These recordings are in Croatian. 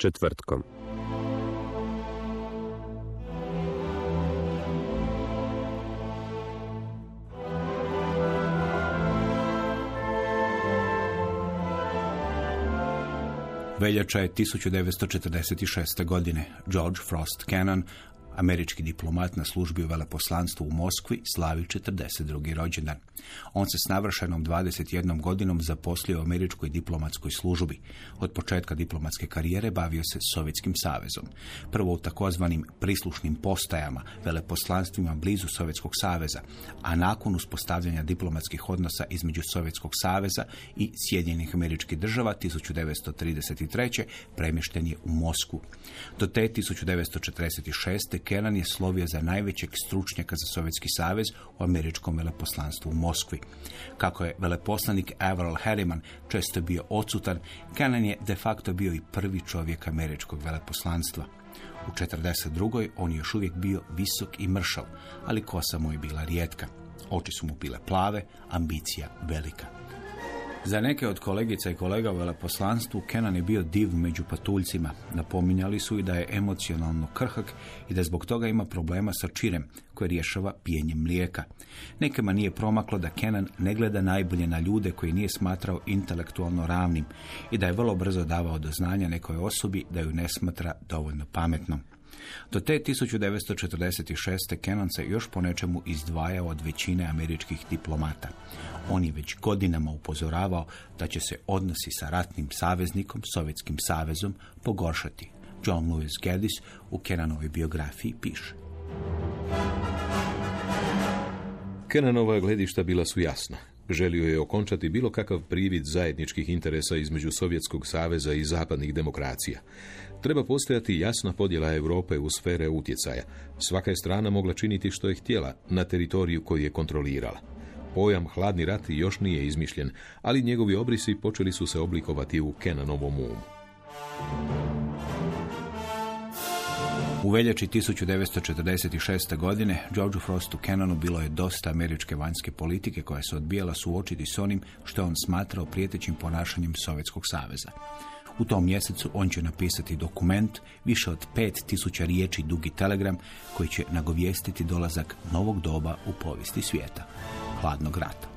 Četvrtkom. Veljača je 1946. godine. George Frost Cannon, američki diplomat na službi u veleposlanstvu u Moskvi, slavi 42. rođendan. On se s navršenom 21 godinom zaposlio u američkoj diplomatskoj službi. Od početka diplomatske karijere bavio se Sovjetskim savezom. Prvo u takozvanim prislušnim postajama, veleposlanstvima blizu Sovjetskog saveza, a nakon uspostavljanja diplomatskih odnosa između Sovjetskog saveza i Sjedinjenih američkih država 1933. premješten je u Moskvu. Do te 1946. Kennan je slovio za najvećeg stručnjaka za Sovjetski savez u američkom veleposlanstvu u Moskvi. Kako je veleposlanik Averell Harriman često bio odsutan, Kennan je de facto bio i prvi čovjek američkog veleposlanstva. U 42. on je još uvijek bio visok i mršav, ali kosa mu je bila rijetka. Oči su mu bile plave, ambicija velika. Za neke od kolegica i kolega u veleposlanstvu Kenan je bio div među patuljcima. Napominjali su i da je emocionalno krhak i da zbog toga ima problema sa čirem koje rješava pijenjem mlijeka. Nekima nije promaklo da Kenan ne gleda najbolje na ljude koji nije smatrao intelektualno ravnim i da je vrlo brzo davao do znanja nekoj osobi da ju ne smatra dovoljno pametnom. Do te 1946. Kennan se još po nečemu izdvajao od većine američkih diplomata. On je već godinama upozoravao da će se odnosi sa ratnim saveznikom, Sovjetskim savezom, pogoršati. John Lewis Gaddis u Kennanovoj biografiji piše. Kenanova gledišta bila su jasna. Želio je okončati bilo kakav privid zajedničkih interesa između Sovjetskog saveza i zapadnih demokracija. Treba postojati jasna podjela Europe u sfere utjecaja. Svaka je strana mogla činiti što je htjela na teritoriju koju je kontrolirala. Pojam hladni rat još nije izmišljen, ali njegovi obrisi počeli su se oblikovati u Kenanovom umu. U veljači 1946. godine George Frostu Cannonu bilo je dosta američke vanjske politike koja se odbijala suočiti s onim što on smatrao prijetećim ponašanjem Sovjetskog saveza. U tom mjesecu on će napisati dokument, više od 5000 riječi dugi telegram, koji će nagovijestiti dolazak novog doba u povijesti svijeta, hladnog rata.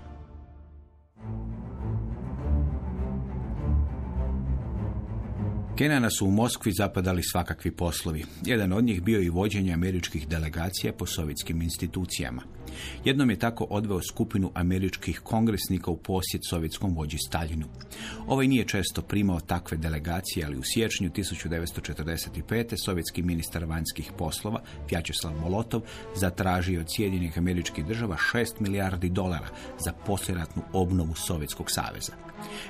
Kenana su u Moskvi zapadali svakakvi poslovi. Jedan od njih bio i vođenje američkih delegacija po sovjetskim institucijama. Jednom je tako odveo skupinu američkih kongresnika u posjet sovjetskom vođi Staljinu. Ovaj nije često primao takve delegacije, ali u siječnju 1945. sovjetski ministar vanjskih poslova Vjačeslav Molotov zatražio od Sjedinjenih američkih država 6 milijardi dolara za poslijeratnu obnovu Sovjetskog saveza.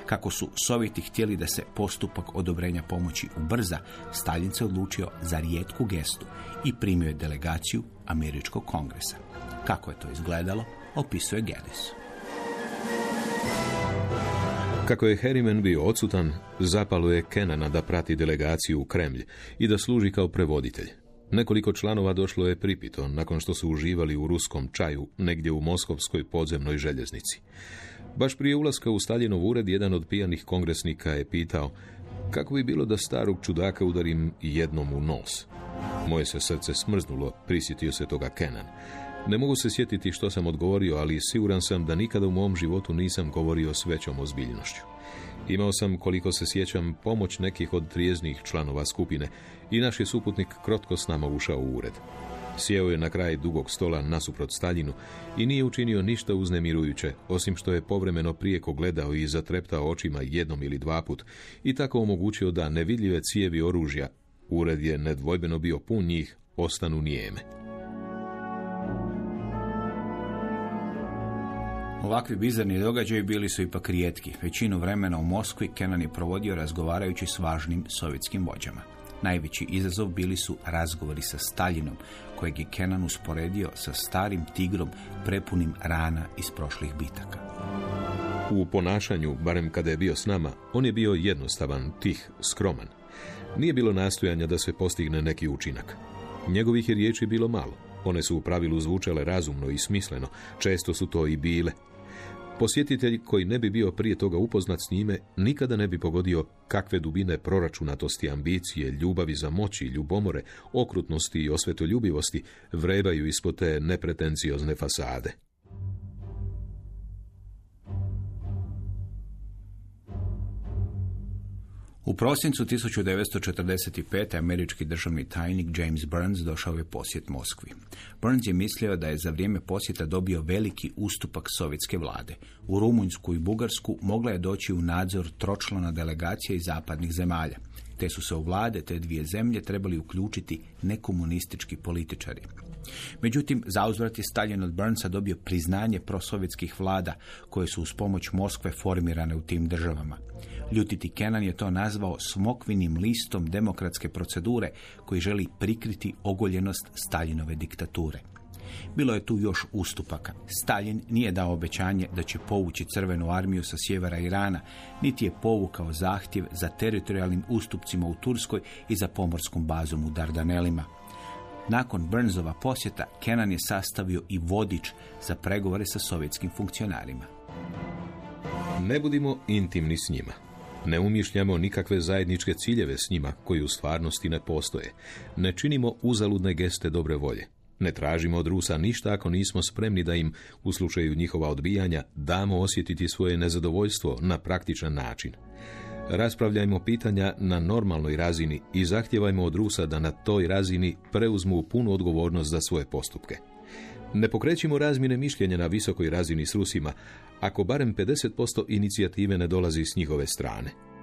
Kako su Sovjeti htjeli da se postupak odobrenja pomoći ubrza, Stalin se odlučio za rijetku gestu i primio je delegaciju Američkog kongresa. Kako je to izgledalo, opisuje Geddes. Kako je Harriman bio odsutan, zapalo je Kenana da prati delegaciju u Kremlj i da služi kao prevoditelj. Nekoliko članova došlo je pripito nakon što su uživali u ruskom čaju negdje u moskovskoj podzemnoj željeznici. Baš prije ulaska u Staljinov ured, jedan od pijanih kongresnika je pitao kako bi bilo da starog čudaka udarim jednom u nos. Moje se srce smrznulo, prisjetio se toga Kenan. Ne mogu se sjetiti što sam odgovorio, ali siguran sam da nikada u mom životu nisam govorio s većom ozbiljnošću. Imao sam, koliko se sjećam, pomoć nekih od trijeznih članova skupine i naš je suputnik krotko s nama ušao u ured. Sjeo je na kraj dugog stola nasuprot Staljinu i nije učinio ništa uznemirujuće, osim što je povremeno prijeko gledao i zatreptao očima jednom ili dva put i tako omogućio da nevidljive cijevi oružja, ured je nedvojbeno bio pun njih, ostanu nijeme. Ovakvi bizarni događaji bili su ipak rijetki. Većinu vremena u Moskvi Kenan je provodio razgovarajući s važnim sovjetskim vođama. Najveći izazov bili su razgovori sa Staljinom, kojeg je Kenan usporedio sa starim tigrom prepunim rana iz prošlih bitaka. U ponašanju, barem kada je bio s nama, on je bio jednostavan, tih, skroman. Nije bilo nastojanja da se postigne neki učinak. Njegovih je riječi bilo malo. One su u pravilu zvučale razumno i smisleno, često su to i bile, Posjetitelj koji ne bi bio prije toga upoznat s njime, nikada ne bi pogodio kakve dubine proračunatosti, ambicije, ljubavi za moći, ljubomore, okrutnosti i osvetoljubivosti vrebaju ispod te nepretenciozne fasade. U prosincu 1945. američki državni tajnik James Burns došao je posjet Moskvi. Burns je mislio da je za vrijeme posjeta dobio veliki ustupak sovjetske vlade. U Rumunjsku i Bugarsku mogla je doći u nadzor tročlana delegacija iz zapadnih zemalja. Te su se u vlade te dvije zemlje trebali uključiti nekomunistički političari. Međutim, zauzvrat je Stalin od Burnsa dobio priznanje prosovjetskih vlada koje su uz pomoć Moskve formirane u tim državama. Ljutiti Kenan je to nazvao smokvinim listom demokratske procedure koji želi prikriti ogoljenost Staljinove diktature. Bilo je tu još ustupaka. Stalin nije dao obećanje da će povući crvenu armiju sa sjevera Irana, niti je povukao zahtjev za teritorijalnim ustupcima u Turskoj i za pomorskom bazom u Dardanelima. Nakon Burnsova posjeta, Kenan je sastavio i vodič za pregovore sa sovjetskim funkcionarima. Ne budimo intimni s njima. Ne umišljamo nikakve zajedničke ciljeve s njima, koji u stvarnosti ne postoje. Ne činimo uzaludne geste dobre volje. Ne tražimo od Rusa ništa ako nismo spremni da im, u slučaju njihova odbijanja, damo osjetiti svoje nezadovoljstvo na praktičan način. Raspravljajmo pitanja na normalnoj razini i zahtjevajmo od Rusa da na toj razini preuzmu punu odgovornost za svoje postupke. Ne pokrećimo razmjene mišljenja na visokoj razini s Rusima, ako barem 50% inicijative ne dolazi s njihove strane.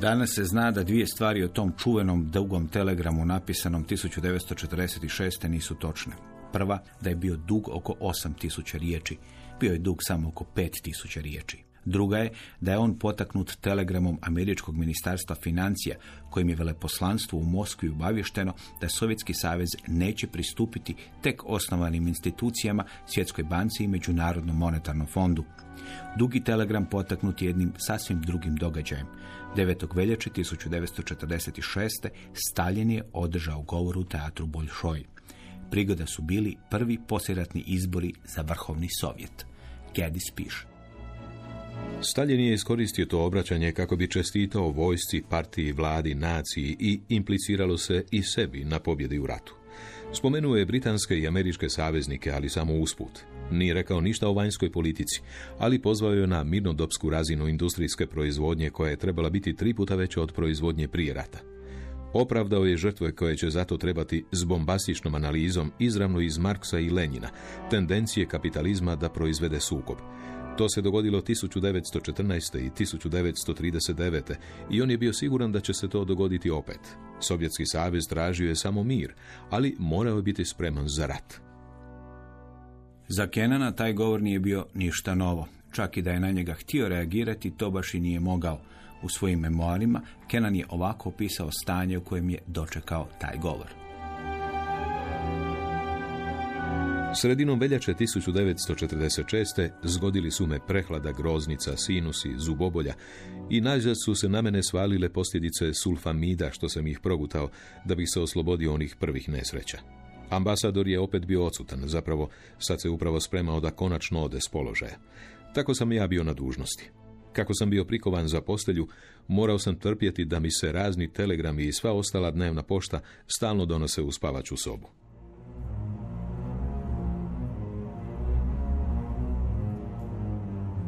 Danas se zna da dvije stvari o tom čuvenom dugom telegramu napisanom 1946. nisu točne. Prva, da je bio dug oko 8000 riječi. Bio je dug samo oko 5000 riječi. Druga je da je on potaknut telegramom Američkog ministarstva financija kojim je veleposlanstvo u Moskvi obavješteno da Sovjetski savez neće pristupiti tek osnovanim institucijama Svjetskoj banci i Međunarodnom monetarnom fondu. Dugi telegram potaknut jednim sasvim drugim događajem. 9. veljače 1946. Stalin je održao govor u teatru Boljšoj. Prigoda su bili prvi poslijeratni izbori za vrhovni sovjet. Gedis piše. Stalin je iskoristio to obraćanje kako bi čestitao vojsci, partiji, vladi, naciji i impliciralo se i sebi na pobjedi u ratu. Spomenuo je britanske i američke saveznike, ali samo usput. Nije rekao ništa o vanjskoj politici, ali pozvao je na mirnodopsku razinu industrijske proizvodnje koja je trebala biti tri puta veća od proizvodnje prije rata. Opravdao je žrtve koje će zato trebati s bombastičnom analizom izravno iz Marksa i Lenjina, tendencije kapitalizma da proizvede sukob. To se dogodilo 1914. i 1939. i on je bio siguran da će se to dogoditi opet. Sovjetski savez tražio je samo mir, ali morao je biti spreman za rat. Za Kenana taj govor nije bio ništa novo. Čak i da je na njega htio reagirati, to baš i nije mogao. U svojim memoarima Kenan je ovako opisao stanje u kojem je dočekao taj govor. Sredinom veljače 1946. zgodili su me prehlada, groznica, sinusi, zubobolja i najzad su se na mene svalile posljedice sulfamida što sam ih progutao da bih se oslobodio onih prvih nesreća. Ambasador je opet bio odsutan, zapravo sad se upravo spremao da konačno ode s položaja. Tako sam ja bio na dužnosti. Kako sam bio prikovan za postelju, morao sam trpjeti da mi se razni telegrami i sva ostala dnevna pošta stalno donose u spavaću sobu.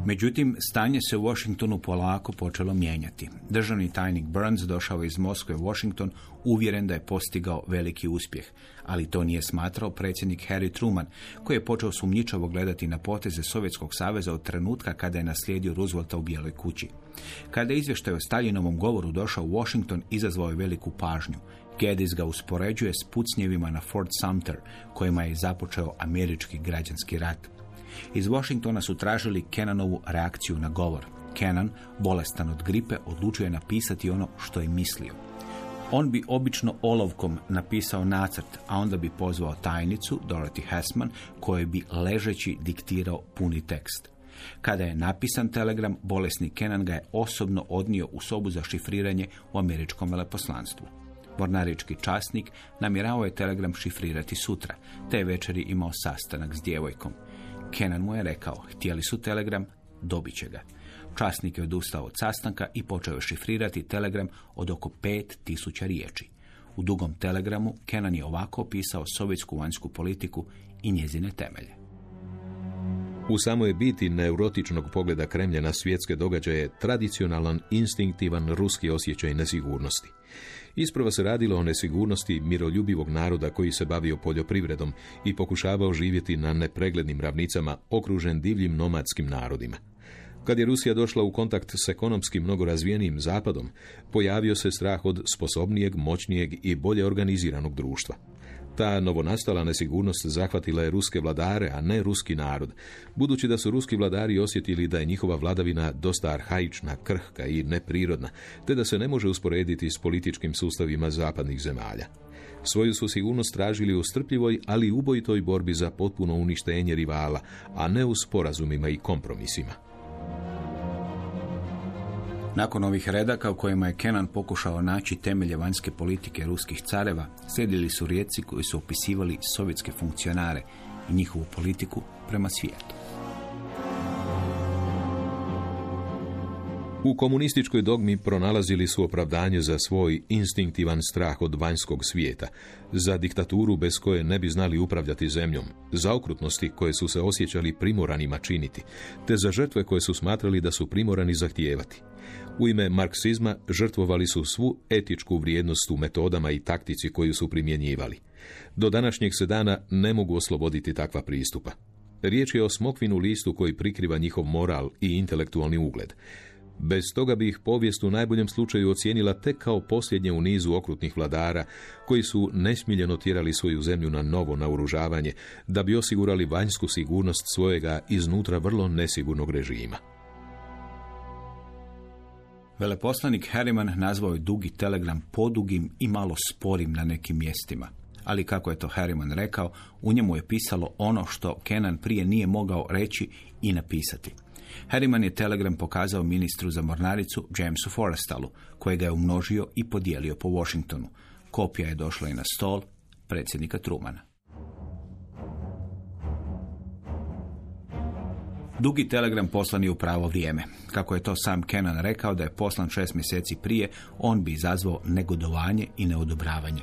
Međutim, stanje se u Washingtonu polako počelo mijenjati. Državni tajnik Burns došao iz Moskve u Washington uvjeren da je postigao veliki uspjeh, ali to nije smatrao predsjednik Harry Truman, koji je počeo sumnjičavo gledati na poteze Sovjetskog saveza od trenutka kada je naslijedio Roosevelta u Bijeloj kući. Kada je izvještaj o Staljinovom govoru došao u Washington, izazvao je veliku pažnju. Geddes ga uspoređuje s pucnjevima na Fort Sumter, kojima je započeo američki građanski rat. Iz Washingtona su tražili Kennanovu reakciju na govor. Kennan, bolestan od gripe, odlučio je napisati ono što je mislio. On bi obično olovkom napisao nacrt, a onda bi pozvao tajnicu, Dorothy Hessman, kojoj bi ležeći diktirao puni tekst. Kada je napisan telegram, bolesni Kenan ga je osobno odnio u sobu za šifriranje u američkom veleposlanstvu. Mornarički časnik namjeravao je telegram šifrirati sutra, te večeri imao sastanak s djevojkom. Kenan mu je rekao, htjeli su telegram, dobit će ga. Časnik je odustao od sastanka i počeo šifrirati telegram od oko 5000 riječi. U dugom telegramu Kenan je ovako opisao sovjetsku vanjsku politiku i njezine temelje. U samoj biti neurotičnog pogleda Kremlja na svjetske događaje tradicionalan, instinktivan ruski osjećaj nesigurnosti. Isprava se radilo o nesigurnosti miroljubivog naroda koji se bavio poljoprivredom i pokušavao živjeti na nepreglednim ravnicama okružen divljim nomadskim narodima. Kad je Rusija došla u kontakt s ekonomski mnogo razvijenijim zapadom, pojavio se strah od sposobnijeg, moćnijeg i bolje organiziranog društva. Ta novonastala nesigurnost zahvatila je ruske vladare, a ne ruski narod, budući da su ruski vladari osjetili da je njihova vladavina dosta arhaična, krhka i neprirodna, te da se ne može usporediti s političkim sustavima zapadnih zemalja. Svoju su sigurnost tražili u strpljivoj, ali ubojitoj borbi za potpuno uništenje rivala, a ne u sporazumima i kompromisima. Nakon ovih redaka u kojima je Kenan pokušao naći temelje vanjske politike ruskih careva, slijedili su rijeci koji su opisivali sovjetske funkcionare i njihovu politiku prema svijetu. U komunističkoj dogmi pronalazili su opravdanje za svoj instinktivan strah od vanjskog svijeta, za diktaturu bez koje ne bi znali upravljati zemljom, za okrutnosti koje su se osjećali primoranima činiti, te za žrtve koje su smatrali da su primorani zahtijevati. U ime marksizma žrtvovali su svu etičku vrijednost u metodama i taktici koju su primjenjivali. Do današnjeg se dana ne mogu osloboditi takva pristupa. Riječ je o smokvinu listu koji prikriva njihov moral i intelektualni ugled. Bez toga bi ih povijest u najboljem slučaju ocijenila tek kao posljednje u nizu okrutnih vladara koji su nesmiljeno tjerali svoju zemlju na novo naoružavanje da bi osigurali vanjsku sigurnost svojega iznutra vrlo nesigurnog režima. Veleposlanik Harriman nazvao je dugi telegram podugim i malo sporim na nekim mjestima. Ali kako je to Harriman rekao, u njemu je pisalo ono što Kenan prije nije mogao reći i napisati. Harriman je telegram pokazao ministru za mornaricu Jamesu Forrestalu, kojega je umnožio i podijelio po Washingtonu. Kopija je došla i na stol predsjednika Trumana. Dugi telegram poslan je u pravo vrijeme. Kako je to sam Kenan rekao da je poslan šest mjeseci prije, on bi izazvao negodovanje i neodobravanje.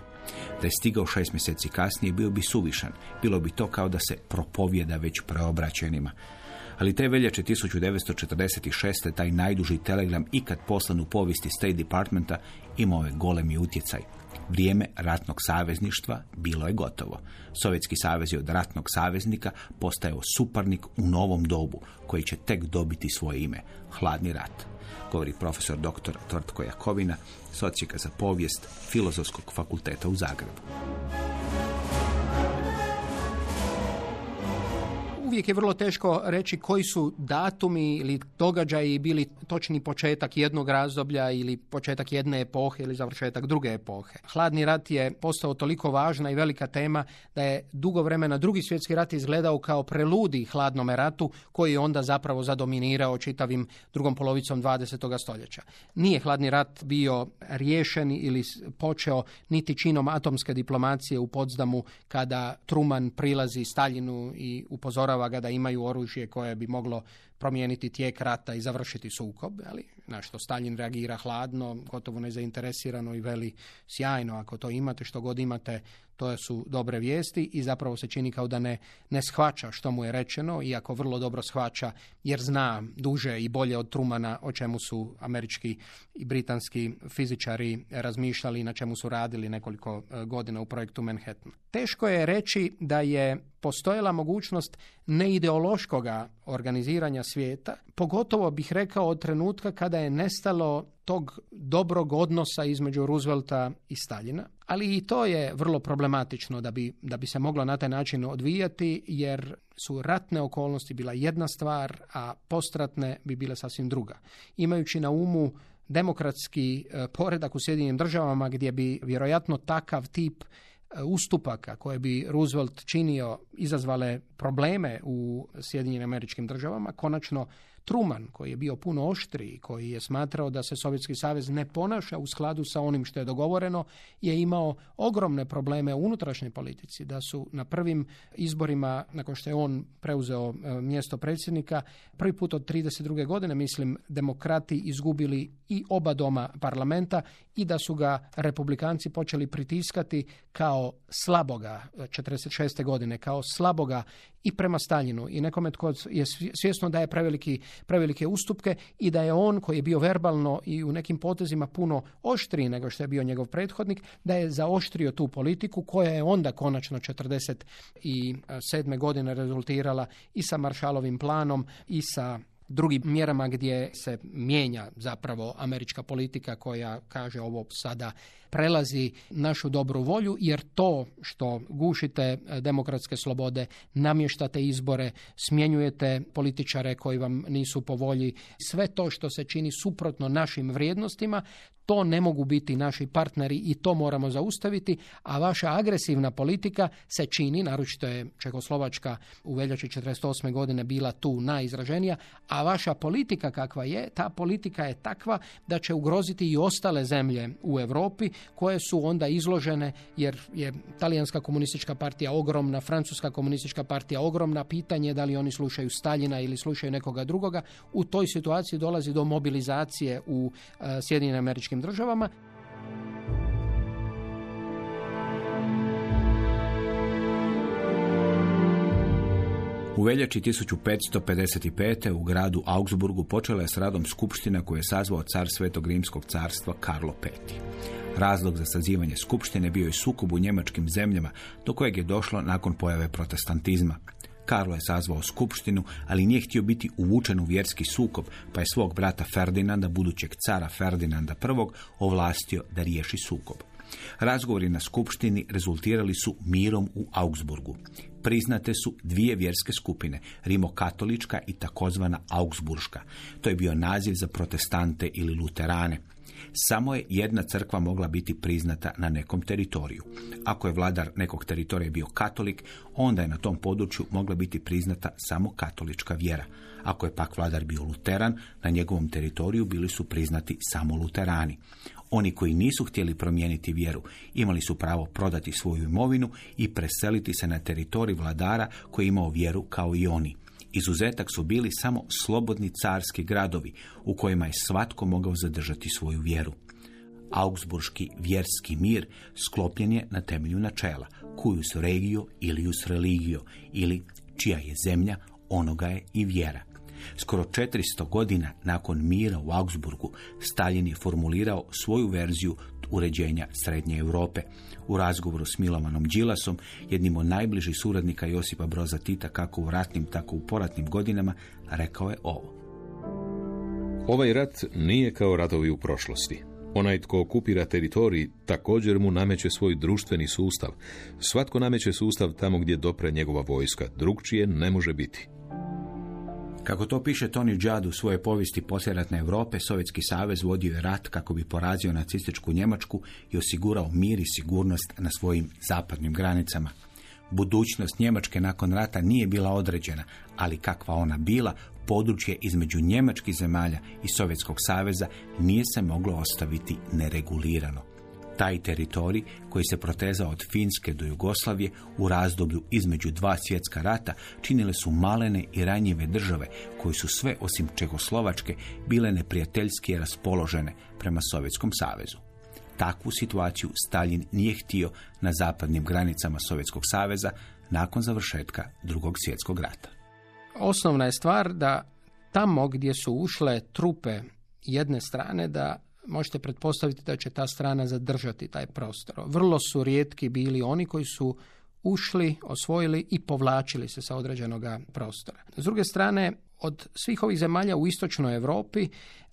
Da je stigao šest mjeseci kasnije, bio bi suvišan. Bilo bi to kao da se propovjeda već preobraćenima. Ali te veljače 1946. taj najduži telegram ikad poslan u povijesti State Departmenta imao je golemi utjecaj. Vrijeme ratnog savezništva bilo je gotovo. Sovjetski savez je od ratnog saveznika postajao suparnik u novom dobu, koji će tek dobiti svoje ime, hladni rat. Govori profesor dr. Tvrtko Jakovina, socijaka za povijest Filozofskog fakulteta u Zagrebu. Uvijek je vrlo teško reći koji su datumi ili događaji bili točni početak jednog razdoblja ili početak jedne epohe ili završetak druge epohe. Hladni rat je postao toliko važna i velika tema da je dugo vremena drugi svjetski rat izgledao kao preludi hladnome ratu koji je onda zapravo zadominirao čitavim drugom polovicom 20. stoljeća. Nije hladni rat bio riješen ili počeo niti činom atomske diplomacije u Podsdamu kada Truman prilazi Staljinu i upozorava ga da imaju oružje koje bi moglo promijeniti tijek rata i završiti sukob. Ali na što Stalin reagira hladno, gotovo nezainteresirano i veli sjajno, ako to imate, što god imate, to su dobre vijesti i zapravo se čini kao da ne, ne shvaća što mu je rečeno, iako vrlo dobro shvaća jer zna duže i bolje od Trumana o čemu su američki i britanski fizičari razmišljali i na čemu su radili nekoliko e, godina u projektu Manhattan. Teško je reći da je postojala mogućnost neideološkoga organiziranja svijeta, pogotovo bih rekao od trenutka kada je nestalo tog dobrog odnosa između Roosevelta i Staljina, ali i to je vrlo problematično da bi, da bi se moglo na taj način odvijati, jer su ratne okolnosti bila jedna stvar, a postratne bi bile sasvim druga. Imajući na umu demokratski e, poredak u Sjedinjenim državama gdje bi vjerojatno takav tip e, ustupaka koje bi Roosevelt činio izazvale probleme u Sjedinjenim američkim državama, konačno Truman, koji je bio puno oštriji, koji je smatrao da se Sovjetski savez ne ponaša u skladu sa onim što je dogovoreno, je imao ogromne probleme u unutrašnjoj politici, da su na prvim izborima, nakon što je on preuzeo e, mjesto predsjednika, prvi put od 32. godine, mislim, demokrati izgubili i oba doma parlamenta i da su ga republikanci počeli pritiskati kao slaboga 46. godine, kao slaboga i prema Staljinu i nekome tko je svjesno da je preveliki, prevelike ustupke i da je on koji je bio verbalno i u nekim potezima puno oštriji nego što je bio njegov prethodnik, da je zaoštrio tu politiku koja je onda konačno 47. godine rezultirala i sa Maršalovim planom i sa drugim mjerama gdje se mijenja zapravo američka politika koja kaže ovo sada prelazi našu dobru volju jer to što gušite e, demokratske slobode, namještate izbore, smjenjujete političare koji vam nisu po volji, sve to što se čini suprotno našim vrijednostima, to ne mogu biti naši partneri i to moramo zaustaviti, a vaša agresivna politika se čini, naročito je Čekoslovačka u veljači 48. godine bila tu najizraženija, a vaša politika kakva je, ta politika je takva da će ugroziti i ostale zemlje u Europi koje su onda izložene jer je talijanska komunistička partija ogromna, francuska komunistička partija ogromna, pitanje da li oni slušaju Staljina ili slušaju nekoga drugoga. U toj situaciji dolazi do mobilizacije u uh, Sjedinjenim američkim državama. U veljači 1555. u gradu Augsburgu počela je s radom skupština koju je sazvao car Svetog Rimskog carstva Karlo V. Razlog za sazivanje skupštine bio je sukob u njemačkim zemljama do kojeg je došlo nakon pojave protestantizma. Karlo je sazvao skupštinu, ali nije htio biti uvučen u vjerski sukob, pa je svog brata Ferdinanda, budućeg cara Ferdinanda I, ovlastio da riješi sukob. Razgovori na skupštini rezultirali su mirom u Augsburgu. Priznate su dvije vjerske skupine, rimokatolička i takozvana Augsburška. To je bio naziv za protestante ili luterane. Samo je jedna crkva mogla biti priznata na nekom teritoriju. Ako je vladar nekog teritorija bio katolik, onda je na tom području mogla biti priznata samo katolička vjera. Ako je pak vladar bio luteran, na njegovom teritoriju bili su priznati samo luterani. Oni koji nisu htjeli promijeniti vjeru imali su pravo prodati svoju imovinu i preseliti se na teritorij vladara koji imao vjeru kao i oni. Izuzetak su bili samo slobodni carski gradovi u kojima je svatko mogao zadržati svoju vjeru. Augsburški vjerski mir sklopljen je na temelju načela cuius regio ilius religio ili čija je zemlja, onoga je i vjera. Skoro 400 godina nakon mira u Augsburgu, Stalin je formulirao svoju verziju uređenja Srednje Europe. U razgovoru s Milovanom Đilasom, jednim od najbližih suradnika Josipa Broza Tita kako u ratnim, tako u poratnim godinama, rekao je ovo. Ovaj rat nije kao ratovi u prošlosti. Onaj tko okupira teritorij također mu nameće svoj društveni sustav. Svatko nameće sustav tamo gdje dopre njegova vojska. Drugčije ne može biti. Kako to piše Tony Judd u svojoj povijesti posljeratne Europe, Sovjetski savez vodio je rat kako bi porazio nacističku Njemačku i osigurao mir i sigurnost na svojim zapadnim granicama. Budućnost Njemačke nakon rata nije bila određena, ali kakva ona bila, područje između njemačkih zemalja i Sovjetskog saveza nije se moglo ostaviti neregulirano. Taj teritorij, koji se protezao od Finske do Jugoslavije u razdoblju između dva svjetska rata, činile su malene i ranjive države koje su sve osim Čehoslovačke bile neprijateljski raspoložene prema Sovjetskom savezu. Takvu situaciju Stalin nije htio na zapadnim granicama Sovjetskog saveza nakon završetka drugog svjetskog rata. Osnovna je stvar da tamo gdje su ušle trupe jedne strane da možete pretpostaviti da će ta strana zadržati taj prostor. Vrlo su rijetki bili oni koji su ušli, osvojili i povlačili se sa određenog prostora. S druge strane, od svih ovih zemalja u istočnoj Europi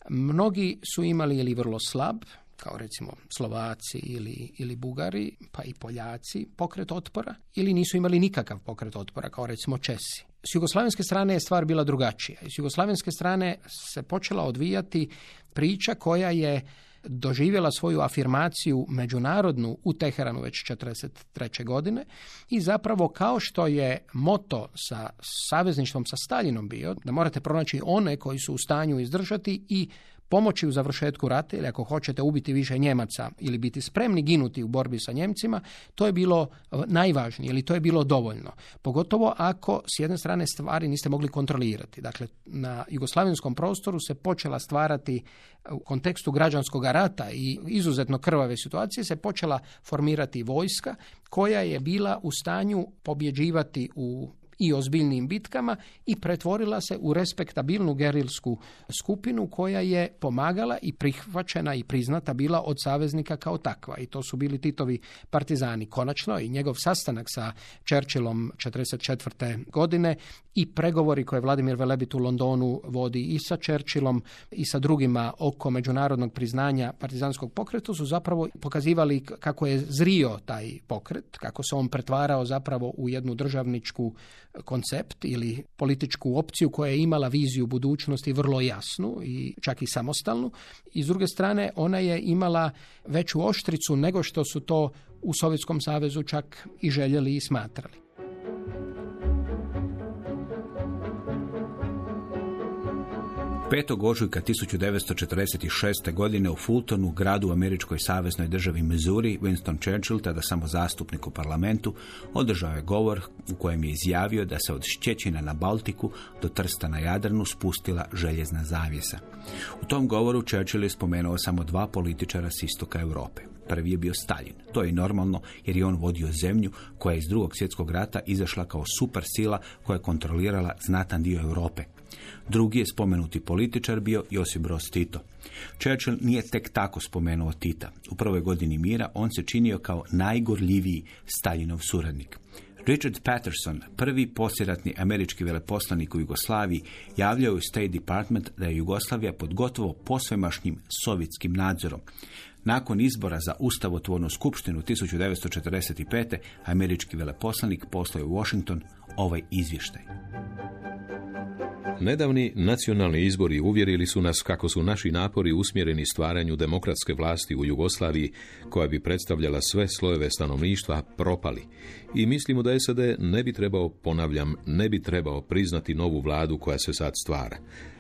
mnogi su imali ili vrlo slab, kao recimo Slovaci ili, ili Bugari, pa i Poljaci, pokret otpora, ili nisu imali nikakav pokret otpora, kao recimo Česi. S jugoslavenske strane je stvar bila drugačija. S jugoslavenske strane se počela odvijati priča koja je doživjela svoju afirmaciju međunarodnu u Teheranu već 1943. godine i zapravo kao što je moto sa savezništvom sa Stalinom bio, da morate pronaći one koji su u stanju izdržati i pomoći u završetku rata ili ako hoćete ubiti više Njemaca ili biti spremni ginuti u borbi sa Njemcima, to je bilo e, najvažnije ili to je bilo dovoljno. Pogotovo ako s jedne strane stvari niste mogli kontrolirati. Dakle, na jugoslavenskom prostoru se počela stvarati e, u kontekstu građanskog rata i izuzetno krvave situacije se počela formirati vojska koja je bila u stanju pobjeđivati u i ozbiljnim bitkama i pretvorila se u respektabilnu gerilsku skupinu koja je pomagala i prihvaćena i priznata bila od saveznika kao takva. I to su bili Titovi partizani. Konačno i njegov sastanak sa Churchillom 44. godine i pregovori koje Vladimir Velebit u Londonu vodi i sa Churchillom i sa drugima oko međunarodnog priznanja partizanskog pokreta su zapravo pokazivali kako je zrio taj pokret, kako se on pretvarao zapravo u jednu državničku koncept ili političku opciju koja je imala viziju budućnosti vrlo jasnu i čak i samostalnu. I s druge strane ona je imala veću oštricu nego što su to u Sovjetskom savezu čak i željeli i smatrali. 5. ožujka 1946. godine u Fultonu, gradu u američkoj saveznoj državi Missouri, Winston Churchill, tada samo zastupnik u parlamentu, održao je govor u kojem je izjavio da se od Šćećina na Baltiku do Trsta na Jadranu spustila željezna zavjesa. U tom govoru Churchill je spomenuo samo dva političara s istoka Europe. Prvi je bio Stalin. To je normalno jer je on vodio zemlju koja je iz drugog svjetskog rata izašla kao super sila koja je kontrolirala znatan dio Europe. Drugi je spomenuti političar bio Josip Broz Tito. Churchill nije tek tako spomenuo Tita. U prvoj godini mira on se činio kao najgorljiviji Staljinov suradnik. Richard Patterson, prvi posjeratni američki veleposlanik u Jugoslaviji, javljao u State Department da je Jugoslavija pod gotovo posvemašnjim sovjetskim nadzorom. Nakon izbora za ustavotvornu skupštinu 1945. američki veleposlanik poslao u Washington ovaj izvještaj. Nedavni nacionalni izbori uvjerili su nas kako su naši napori usmjereni stvaranju demokratske vlasti u Jugoslaviji, koja bi predstavljala sve slojeve stanovništva, propali. I mislimo da SAD ne bi trebao, ponavljam, ne bi trebao priznati novu vladu koja se sad stvara.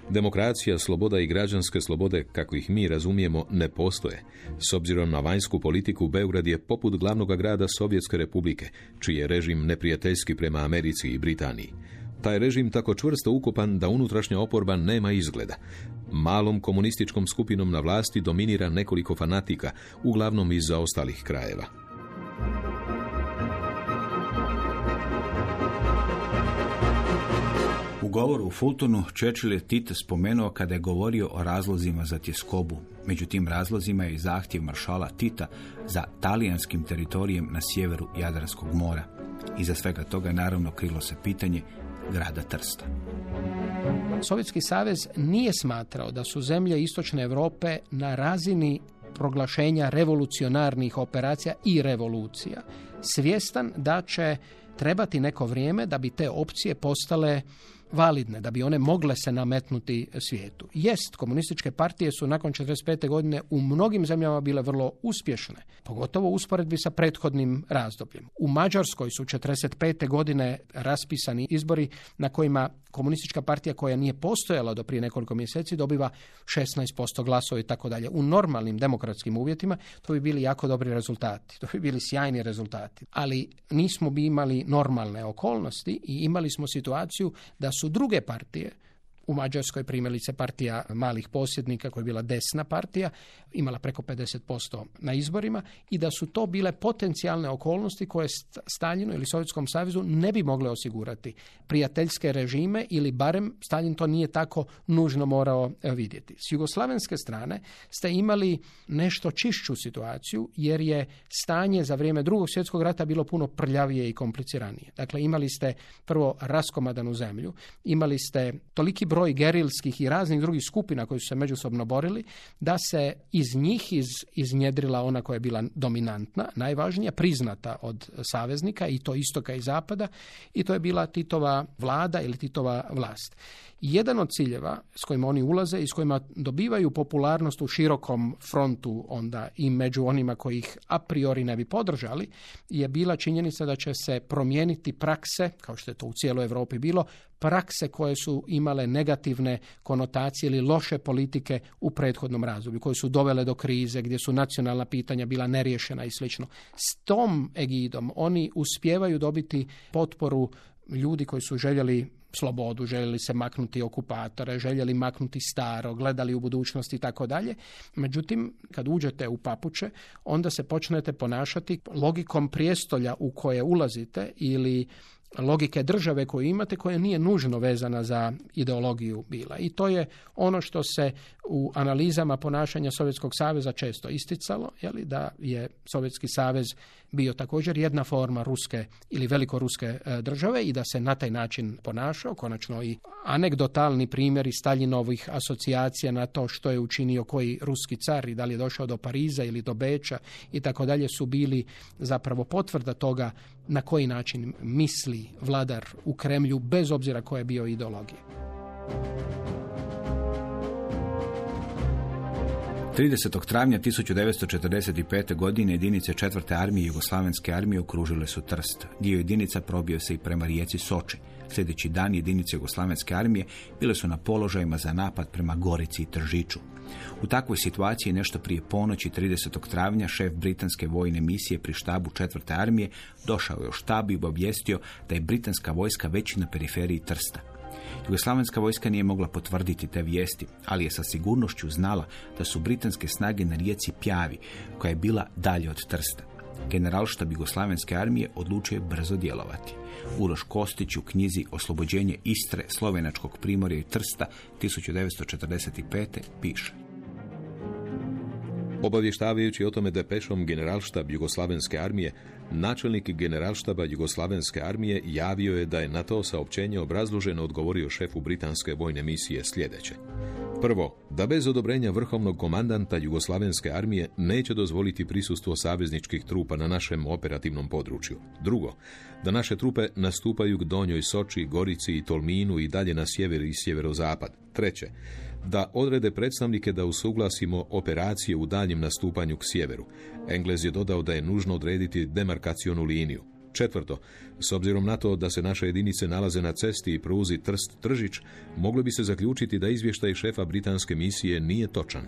Demokracija, sloboda i građanske slobode, kako ih mi razumijemo, ne postoje. S obzirom na vanjsku politiku, Beograd je poput glavnog grada Sovjetske republike, čiji je režim neprijateljski prema Americi i Britaniji. Taj režim tako čvrsto ukopan da unutrašnja oporba nema izgleda. Malom komunističkom skupinom na vlasti dominira nekoliko fanatika, uglavnom iz ostalih krajeva. U govoru u Fultonu Churchill je Tito spomenuo kada je govorio o razlozima za tjeskobu. Među tim razlozima je i zahtjev maršala Tita za talijanskim teritorijem na sjeveru Jadranskog mora. Iza svega toga naravno krilo se pitanje grada Trsta. Sovjetski savez nije smatrao da su zemlje istočne Europe na razini proglašenja revolucionarnih operacija i revolucija. Svjestan da će trebati neko vrijeme da bi te opcije postale validne, da bi one mogle se nametnuti svijetu. Jest, komunističke partije su nakon 45. godine u mnogim zemljama bile vrlo uspješne, pogotovo u usporedbi sa prethodnim razdobljem. U Mađarskoj su 45. godine raspisani izbori na kojima komunistička partija koja nije postojala do prije nekoliko mjeseci dobiva 16% glasova i tako dalje. U normalnim demokratskim uvjetima to bi bili jako dobri rezultati. To bi bili sjajni rezultati. Ali nismo bi imali normalne okolnosti i imali smo situaciju da su druge partije u Mađarskoj primjerice partija malih posjednika koja je bila desna partija, imala preko 50% na izborima i da su to bile potencijalne okolnosti koje Staljinu ili Sovjetskom savezu ne bi mogle osigurati prijateljske režime ili barem Stalin to nije tako nužno morao e, vidjeti. S jugoslavenske strane ste imali nešto čišću situaciju jer je stanje za vrijeme drugog svjetskog rata bilo puno prljavije i kompliciranije. Dakle, imali ste prvo raskomadanu zemlju, imali ste toliki broj broj gerilskih i raznih drugih skupina koji su se međusobno borili, da se iz njih iz, iznjedrila ona koja je bila dominantna, najvažnija, priznata od saveznika i to istoka i zapada i to je bila Titova vlada ili Titova vlast. Jedan od ciljeva s kojima oni ulaze i s kojima dobivaju popularnost u širokom frontu onda i među onima koji ih a priori ne bi podržali je bila činjenica da će se promijeniti prakse, kao što je to u cijeloj Europi bilo, prakse koje su imale negativne konotacije ili loše politike u prethodnom razdoblju, koje su dovele do krize, gdje su nacionalna pitanja bila neriješena i slično. S tom egidom oni uspijevaju dobiti potporu ljudi koji su željeli slobodu, željeli se maknuti okupatore, željeli maknuti staro, gledali u budućnosti i tako dalje. Međutim, kad uđete u papuče, onda se počnete ponašati logikom prijestolja u koje ulazite ili logike države koju imate koja nije nužno vezana za ideologiju bila. I to je ono što se u analizama ponašanja Sovjetskog saveza često isticalo, jeli, da je Sovjetski savez bio također jedna forma ruske ili velikoruske e, države i da se na taj način ponašao, konačno i anegdotalni primjeri Staljinovih asocijacija na to što je učinio koji ruski car i da li je došao do Pariza ili do Beča i tako dalje su bili zapravo potvrda toga na koji način misli vladar u Kremlju bez obzira koja je bio ideologija. 30. travnja 1945. godine jedinice četvrte armije Jugoslavenske armije okružile su Trst. Dio jedinica probio se i prema rijeci Soči. Sljedeći dan jedinice Jugoslavenske armije bile su na položajima za napad prema Gorici i Tržiću. U takvoj situaciji nešto prije ponoći 30. travnja šef britanske vojne misije pri štabu četvrte armije došao je u štab i obavijestio da je britanska vojska već na periferiji Trsta. Jugoslavenska vojska nije mogla potvrditi te vijesti, ali je sa sigurnošću znala da su britanske snage na rijeci Pjavi, koja je bila dalje od Trsta. Generalštab Jugoslavenske armije odlučio je brzo djelovati. Uroš Kostić u knjizi Oslobođenje Istre, Slovenačkog primorja i Trsta 1945. piše. Obavještavajući o tome depešom generalštab Jugoslavenske armije, načelnik generalštaba Jugoslavenske armije javio je da je na to saopćenje obrazloženo odgovorio šefu britanske vojne misije sljedeće. Prvo, da bez odobrenja vrhovnog komandanta Jugoslavenske armije neće dozvoliti prisustvo savezničkih trupa na našem operativnom području. Drugo, da naše trupe nastupaju k Donjoj Soči, Gorici i Tolminu i dalje na sjever i sjeverozapad. Treće, da odrede predstavnike da usuglasimo operacije u daljem nastupanju k sjeveru. Englez je dodao da je nužno odrediti demarkacionu liniju. Četvrto, s obzirom na to da se naše jedinice nalaze na cesti i pruzi Trst-Tržić, moglo bi se zaključiti da izvještaj šefa britanske misije nije točan.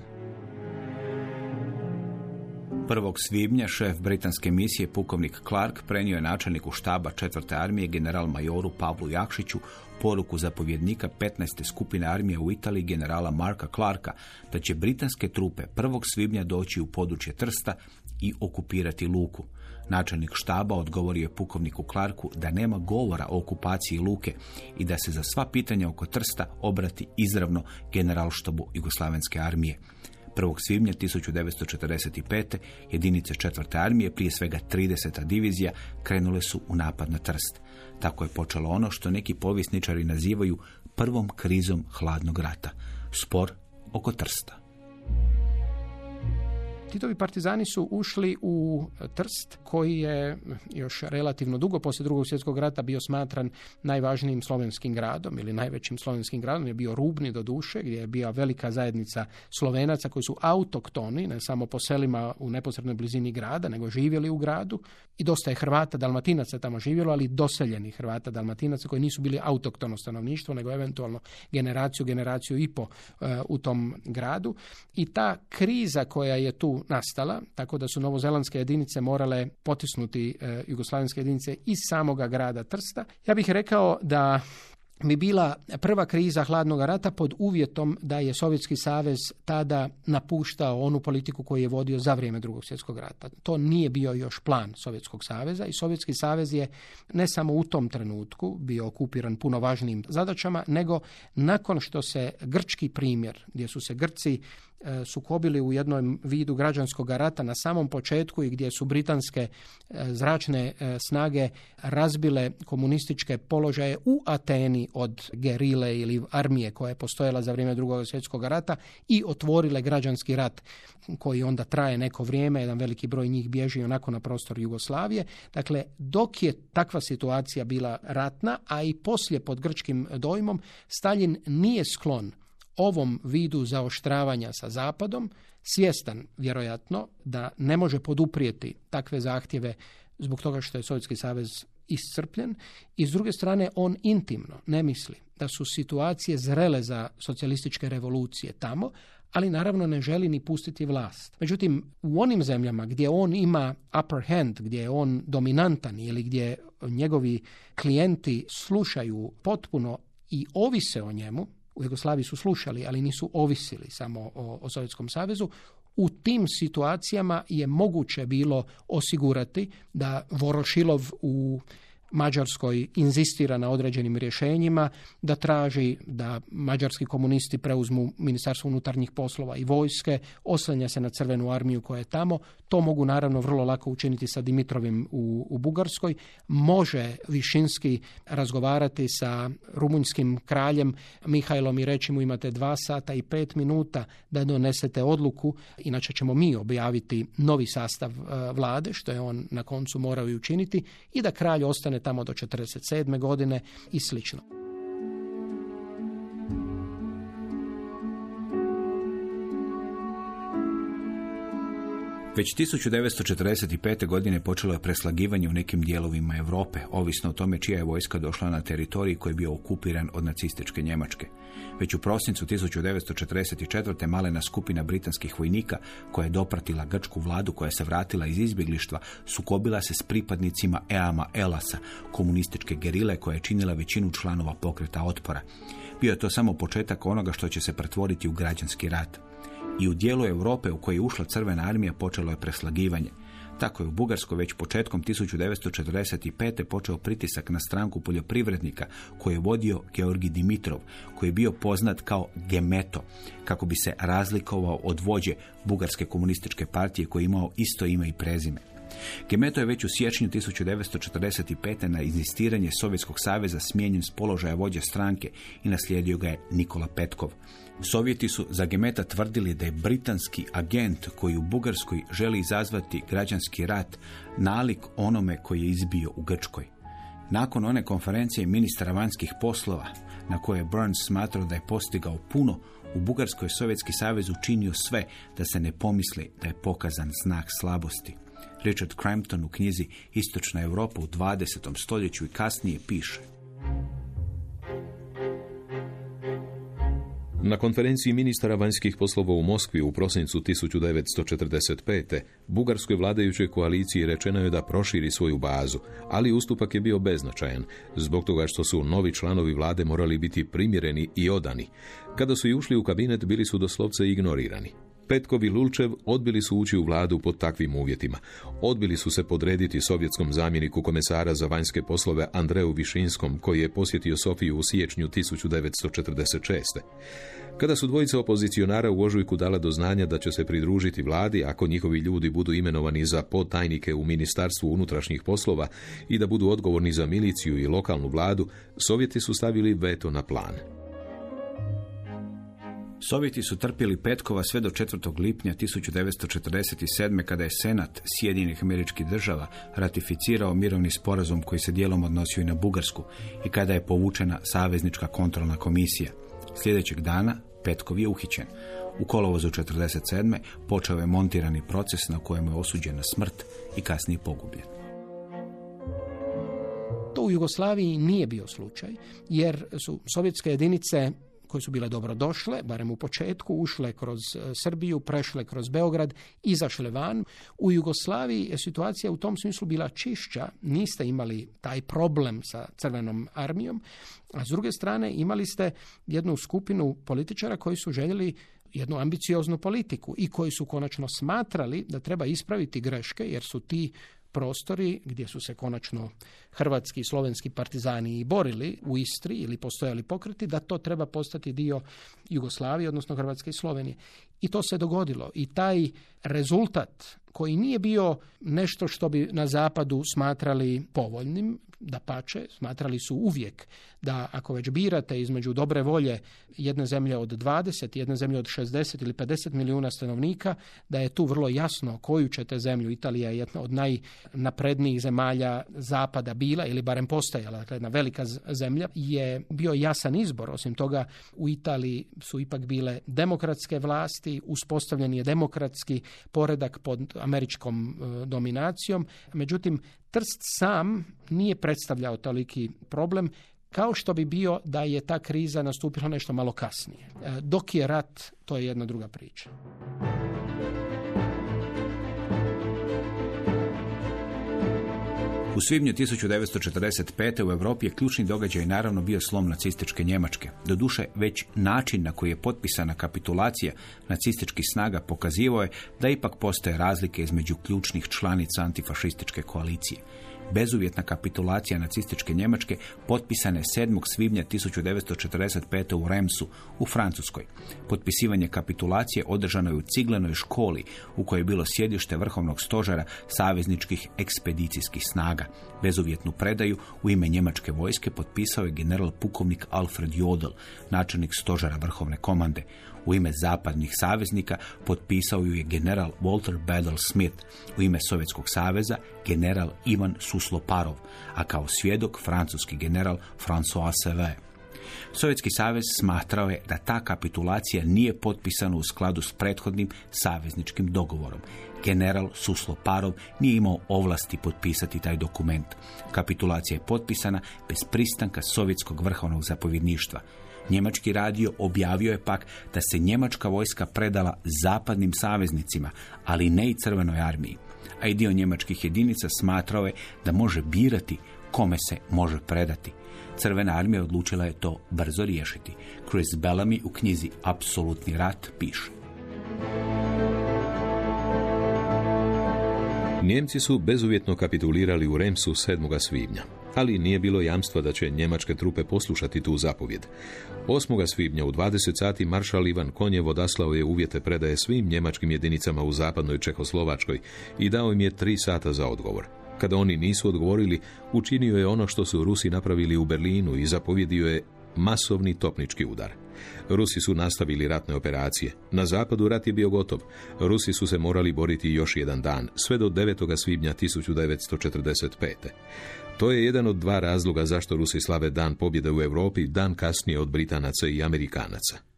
1. svibnja šef britanske misije pukovnik Clark prenio je načelniku štaba četvrte armije general majoru Pavlu Jakšiću poruku zapovjednika 15. skupine armije u Italiji generala Marka Clarka da će britanske trupe 1. svibnja doći u područje Trsta i okupirati Luku. Načelnik štaba odgovorio je pukovniku Clarku da nema govora o okupaciji Luke i da se za sva pitanja oko Trsta obrati izravno generalštabu Jugoslavenske armije. 1. svibnja 1945. jedinice četvrte armije, prije svega 30. divizija, krenule su u napad na Trst. Tako je počelo ono što neki povjesničari nazivaju prvom krizom hladnog rata. Spor oko Trsta. Titovi partizani su ušli u Trst, koji je još relativno dugo poslije drugog svjetskog rata bio smatran najvažnijim slovenskim gradom ili najvećim slovenskim gradom. Je bio Rubni do duše, gdje je bila velika zajednica Slovenaca koji su autoktoni, ne samo po selima u neposrednoj blizini grada, nego živjeli u gradu. I dosta je Hrvata, Dalmatinaca tamo živjelo, ali doseljenih Hrvata, Dalmatinaca koji nisu bili autoktono stanovništvo, nego eventualno generaciju, generaciju i po e, u tom gradu. I ta kriza koja je tu nastala, tako da su novozelandske jedinice morale potisnuti e, jugoslavenske jedinice iz samoga grada Trsta. Ja bih rekao da bi bila prva kriza hladnog rata pod uvjetom da je Sovjetski savez tada napuštao onu politiku koju je vodio za vrijeme drugog svjetskog rata. To nije bio još plan Sovjetskog saveza i Sovjetski savez je ne samo u tom trenutku bio okupiran puno važnijim zadaćama, nego nakon što se grčki primjer, gdje su se Grci sukobili u jednom vidu građanskog rata na samom početku i gdje su britanske e, zračne e, snage razbile komunističke položaje u Ateni od gerile ili armije koja je postojala za vrijeme drugog svjetskog rata i otvorile građanski rat koji onda traje neko vrijeme, jedan veliki broj njih bježi onako na prostor Jugoslavije. Dakle, dok je takva situacija bila ratna, a i poslije pod grčkim dojmom, Stalin nije sklon ovom vidu zaoštravanja sa Zapadom, svjestan vjerojatno da ne može poduprijeti takve zahtjeve zbog toga što je Sovjetski savez iscrpljen i s druge strane on intimno ne misli da su situacije zrele za socijalističke revolucije tamo, ali naravno ne želi ni pustiti vlast. Međutim, u onim zemljama gdje on ima upper hand, gdje je on dominantan ili gdje njegovi klijenti slušaju potpuno i ovise o njemu, u Jugoslaviji su slušali, ali nisu ovisili samo o, o Sovjetskom savezu, u tim situacijama je moguće bilo osigurati da Vorošilov u Mađarskoj inzistira na određenim rješenjima, da traži da mađarski komunisti preuzmu ministarstvo unutarnjih poslova i vojske, oslanja se na crvenu armiju koja je tamo. To mogu naravno vrlo lako učiniti sa Dimitrovim u, u Bugarskoj. Može Višinski razgovarati sa rumunjskim kraljem Mihajlom i reći mu imate dva sata i pet minuta da donesete odluku, inače ćemo mi objaviti novi sastav e, vlade, što je on na koncu morao i učiniti, i da kralj ostane tamo do 47. godine i slično. Već 1945. godine počelo je preslagivanje u nekim dijelovima Europe, ovisno o tome čija je vojska došla na teritorij koji je bio okupiran od nacističke Njemačke. Već u prosincu 1944. malena skupina britanskih vojnika koja je dopratila grčku vladu koja se vratila iz izbjeglištva sukobila se s pripadnicima Eama Elasa, komunističke gerile koja je činila većinu članova pokreta otpora. Bio je to samo početak onoga što će se pretvoriti u građanski rat i u dijelu Europe u koji je ušla crvena armija počelo je preslagivanje. Tako je u Bugarskoj već početkom 1945. počeo pritisak na stranku poljoprivrednika koji je vodio Georgi Dimitrov, koji je bio poznat kao Gemeto, kako bi se razlikovao od vođe Bugarske komunističke partije koji je imao isto ime i prezime. Gemeto je već u siječnju 1945. na inzistiranje Sovjetskog saveza smijenjen s položaja vođe stranke i naslijedio ga je Nikola Petkov. Sovjeti su za Gemeta tvrdili da je britanski agent koji u Bugarskoj želi izazvati građanski rat nalik onome koji je izbio u Grčkoj. Nakon one konferencije ministra vanjskih poslova, na koje je Burns smatrao da je postigao puno, u Bugarskoj Sovjetski savez učinio sve da se ne pomisli da je pokazan znak slabosti. Richard Crampton u knjizi Istočna Europa u 20. stoljeću i kasnije piše Na konferenciji ministara vanjskih poslova u Moskvi u prosincu 1945. bugarskoj vladajućoj koaliciji rečeno je da proširi svoju bazu, ali ustupak je bio beznačajan, zbog toga što su novi članovi vlade morali biti primjereni i odani. Kada su i ušli u kabinet, bili su doslovce ignorirani. Petkov i Lulčev odbili su ući u vladu pod takvim uvjetima. Odbili su se podrediti sovjetskom zamjeniku komesara za vanjske poslove Andreju Višinskom, koji je posjetio Sofiju u siječnju 1946. Kada su dvojica opozicionara u ožujku dala do znanja da će se pridružiti vladi ako njihovi ljudi budu imenovani za podtajnike u Ministarstvu unutrašnjih poslova i da budu odgovorni za miliciju i lokalnu vladu, Sovjeti su stavili veto na plan. Sovjeti su trpjeli Petkova sve do 4. lipnja 1947. kada je Senat Sjedinjenih američkih država ratificirao mirovni sporazum koji se dijelom odnosio i na Bugarsku i kada je povučena saveznička kontrolna komisija. Sljedećeg dana Petkov je uhićen. U kolovozu 1947. počeo je montirani proces na kojem je osuđen na smrt i kasnije pogubljen. To u Jugoslaviji nije bio slučaj, jer su sovjetske jedinice koje su bile dobro došle, barem u početku, ušle kroz e, Srbiju, prešle kroz Beograd, izašle van. U Jugoslaviji je situacija u tom smislu bila čišća, niste imali taj problem sa crvenom armijom, a s druge strane imali ste jednu skupinu političara koji su željeli jednu ambicioznu politiku i koji su konačno smatrali da treba ispraviti greške jer su ti prostori gdje su se konačno hrvatski i slovenski partizani i borili u Istri ili postojali pokreti, da to treba postati dio Jugoslavije, odnosno Hrvatske i Slovenije. I to se dogodilo. I taj rezultat koji nije bio nešto što bi na zapadu smatrali povoljnim, da pače, smatrali su uvijek da ako već birate između dobre volje jedne zemlje od 20, jedne zemlje od 60 ili 50 milijuna stanovnika, da je tu vrlo jasno koju ćete zemlju, Italija je jedna od najnaprednijih zemalja zapada bila ili barem postajala, dakle jedna velika zemlja, je bio jasan izbor. Osim toga u Italiji su ipak bile demokratske vlasti, uspostavljen je demokratski poredak pod američkom e, dominacijom. Međutim, Trst sam nije predstavljao toliki problem kao što bi bio da je ta kriza nastupila nešto malo kasnije. E, dok je rat, to je jedna druga priča. U svibnju 1945. u Europi je ključni događaj naravno bio slom nacističke Njemačke. Doduše, već način na koji je potpisana kapitulacija nacističkih snaga pokazivao je da ipak postoje razlike između ključnih članica antifašističke koalicije bezuvjetna kapitulacija nacističke Njemačke potpisane 7. svibnja 1945. u Remsu u Francuskoj. Potpisivanje kapitulacije održano je u ciglenoj školi u kojoj je bilo sjedište vrhovnog stožera savezničkih ekspedicijskih snaga. Bezuvjetnu predaju u ime njemačke vojske potpisao je general pukovnik Alfred Jodl, načelnik stožera vrhovne komande. U ime zapadnih saveznika potpisao ju je general Walter Battle Smith, u ime Sovjetskog saveza general Ivan Susloparov, a kao svjedok francuski general François Seve. Sovjetski savez smatrao je da ta kapitulacija nije potpisana u skladu s prethodnim savezničkim dogovorom. General Susloparov nije imao ovlasti potpisati taj dokument. Kapitulacija je potpisana bez pristanka sovjetskog vrhovnog zapovjedništva. Njemački radio objavio je pak da se njemačka vojska predala zapadnim saveznicima, ali ne i crvenoj armiji. A i dio njemačkih jedinica smatrao je da može birati kome se može predati. Crvena armija odlučila je to brzo riješiti. Chris Bellamy u knjizi Apsolutni rat piše. Njemci su bezuvjetno kapitulirali u Remsu 7. svibnja ali nije bilo jamstva da će njemačke trupe poslušati tu zapovjed. 8. svibnja u 20 sati maršal Ivan Konjev odaslao je uvjete predaje svim njemačkim jedinicama u zapadnoj Čehoslovačkoj i dao im je tri sata za odgovor. Kada oni nisu odgovorili, učinio je ono što su Rusi napravili u Berlinu i zapovjedio je masovni topnički udar. Rusi su nastavili ratne operacije. Na zapadu rat je bio gotov. Rusi su se morali boriti još jedan dan, sve do 9. svibnja 1945. To je jedan od dva razloga zašto Rusi slave dan pobjede u Europi, dan kasnije od Britanaca i Amerikanaca.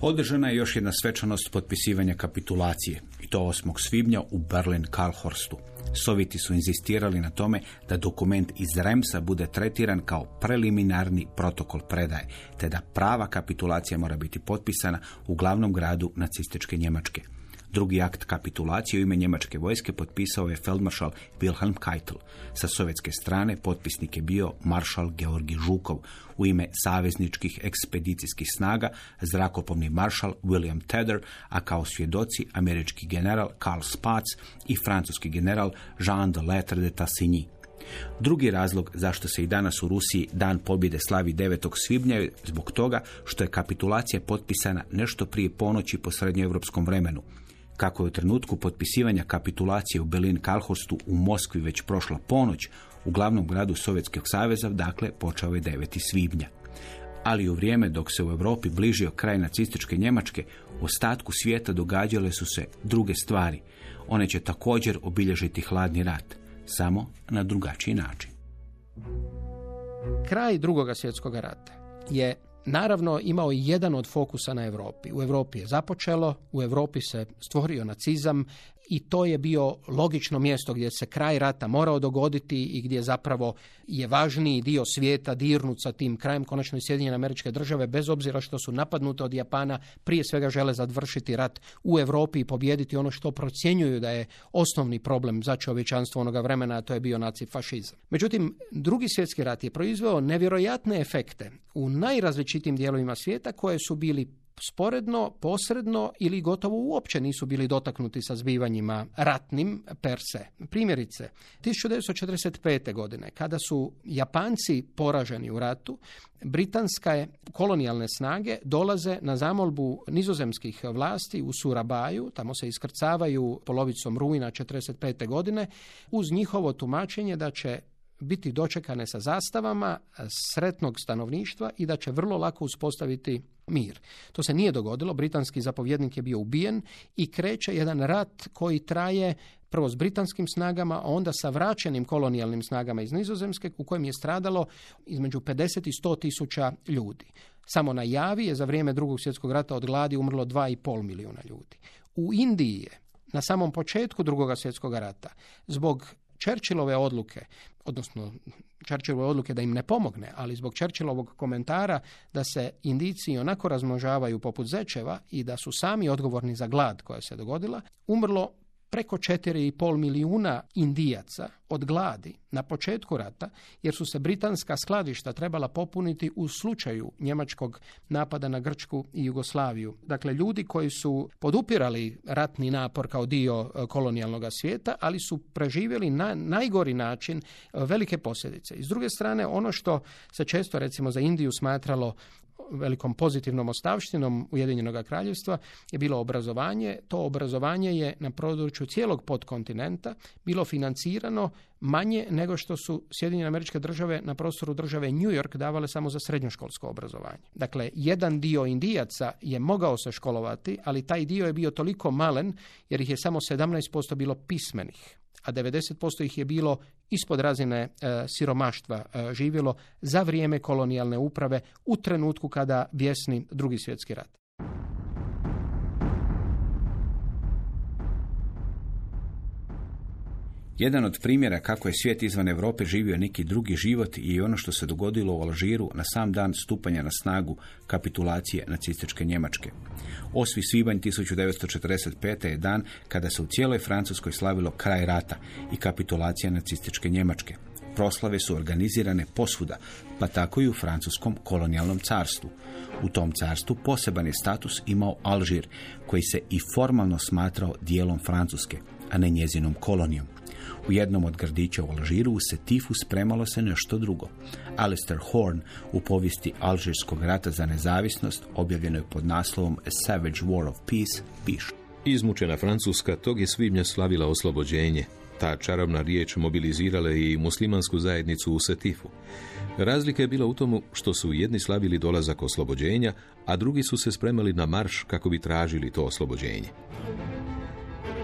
Održana je još jedna svečanost potpisivanja kapitulacije, i to 8. svibnja u Berlin Karlhorstu. Sovjeti su inzistirali na tome da dokument iz Remsa bude tretiran kao preliminarni protokol predaje, te da prava kapitulacija mora biti potpisana u glavnom gradu nacističke Njemačke. Drugi akt kapitulacije u ime njemačke vojske potpisao je feldmaršal Wilhelm Keitel. Sa sovjetske strane potpisnik je bio maršal Georgi Žukov. U ime savezničkih ekspedicijskih snaga zrakoplovni maršal William Tedder, a kao svjedoci američki general Karl Spatz i francuski general Jean de Lettre de Tassigny. Drugi razlog zašto se i danas u Rusiji dan pobjede slavi 9. svibnja je zbog toga što je kapitulacija potpisana nešto prije ponoći po srednjoevropskom vremenu. Kako je u trenutku potpisivanja kapitulacije u Berlin Kalhorstu u Moskvi već prošla ponoć, u glavnom gradu Sovjetskog saveza, dakle, počeo je 9. svibnja. ali u vrijeme dok se u Europi bližio kraj nacističke Njemačke, u ostatku svijeta događale su se druge stvari. One će također obilježiti hladni rat, samo na drugačiji način. Kraj drugoga svjetskog rata je naravno imao jedan od fokusa na Europi. U Europi je započelo, u Europi se stvorio nacizam i to je bio logično mjesto gdje se kraj rata morao dogoditi i gdje zapravo je važniji dio svijeta dirnut sa tim krajem, konačno i Sjedinjene američke države, bez obzira što su napadnute od Japana, prije svega žele završiti rat u Europi i pobijediti ono što procjenjuju da je osnovni problem za čovječanstvo onoga vremena, a to je bio nacifašizam. Međutim, drugi svjetski rat je proizveo nevjerojatne efekte u najrazličitijim dijelovima svijeta koje su bili sporedno, posredno ili gotovo uopće nisu bili dotaknuti sa zbivanjima ratnim per se. Primjerice, 1945. godine, kada su Japanci poraženi u ratu, britanske kolonijalne snage dolaze na zamolbu nizozemskih vlasti u Surabaju, tamo se iskrcavaju polovicom rujna 1945. godine, uz njihovo tumačenje da će biti dočekane sa zastavama sretnog stanovništva i da će vrlo lako uspostaviti mir. To se nije dogodilo, britanski zapovjednik je bio ubijen i kreće jedan rat koji traje prvo s britanskim snagama, a onda sa vraćenim kolonijalnim snagama iz Nizozemske u kojem je stradalo između 50 i 100 tisuća ljudi. Samo na Javi je za vrijeme drugog svjetskog rata od gladi umrlo 2,5 milijuna ljudi. U Indiji je na samom početku drugog svjetskog rata zbog Churchillove odluke, odnosno Churchillove odluke da im ne pomogne, ali zbog Churchillovog komentara da se Indici onako razmnožavaju poput zečeva i da su sami odgovorni za glad koja se dogodila, umrlo preko 4,5 milijuna indijaca od gladi na početku rata, jer su se britanska skladišta trebala popuniti u slučaju njemačkog napada na Grčku i Jugoslaviju. Dakle, ljudi koji su podupirali ratni napor kao dio e, kolonijalnog svijeta, ali su preživjeli na najgori način e, velike posljedice. I s druge strane, ono što se često recimo za Indiju smatralo velikom pozitivnom ostavštinom Ujedinjenog kraljevstva je bilo obrazovanje. To obrazovanje je na području cijelog podkontinenta bilo financirano manje nego što su Sjedinjene američke države na prostoru države New York davale samo za srednjoškolsko obrazovanje. Dakle, jedan dio Indijaca je mogao se školovati, ali taj dio je bio toliko malen jer ih je samo 17% bilo pismenih a 90% ih je bilo ispod razine e, siromaštva e, živjelo za vrijeme kolonijalne uprave u trenutku kada vjesni drugi svjetski rat. Jedan od primjera kako je svijet izvan Europe živio neki drugi život i ono što se dogodilo u Alžiru na sam dan stupanja na snagu kapitulacije nacističke Njemačke. 8. svibanj 1945. je dan kada se u cijeloj Francuskoj slavilo kraj rata i kapitulacija nacističke Njemačke. Proslave su organizirane posvuda, pa tako i u francuskom kolonijalnom carstvu. U tom carstvu poseban je status imao Alžir, koji se i formalno smatrao dijelom Francuske, a ne njezinom kolonijom. U jednom od gradića u Alžiru u Setifu spremalo se nešto drugo. Alistair Horn u povijesti Alžirskog rata za nezavisnost, objavljenoj pod naslovom A Savage War of Peace, piše. Izmučena Francuska tog je svibnja slavila oslobođenje. Ta čarobna riječ mobilizirala i muslimansku zajednicu u Setifu. Razlika je bila u tomu što su jedni slavili dolazak oslobođenja, a drugi su se spremali na marš kako bi tražili to oslobođenje.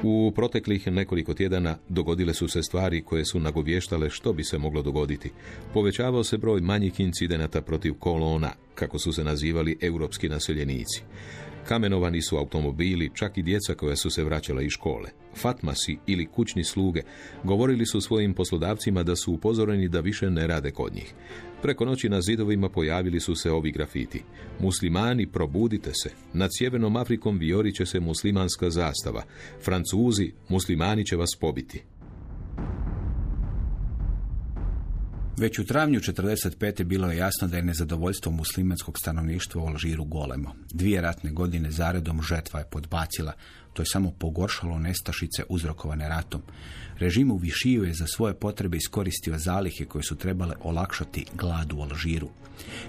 U proteklih nekoliko tjedana dogodile su se stvari koje su nagovještale što bi se moglo dogoditi. Povećavao se broj manjih incidenata protiv kolona, kako su se nazivali europski naseljenici. Kamenovani su automobili, čak i djeca koja su se vraćala iz škole. Fatmasi ili kućni sluge govorili su svojim poslodavcima da su upozoreni da više ne rade kod njih. Preko noći na zidovima pojavili su se ovi grafiti. Muslimani, probudite se. Nad Sjevernom Afrikom viorit će se muslimanska zastava. Francuzi, muslimani će vas pobiti. Već u travnju 45. bilo je jasno da je nezadovoljstvo muslimanskog stanovništva u Alžiru golemo. Dvije ratne godine zaredom žetva je podbacila. To je samo pogoršalo nestašice uzrokovane ratom. Režim u Višiju je za svoje potrebe iskoristio zalihe koje su trebale olakšati gladu u Alžiru.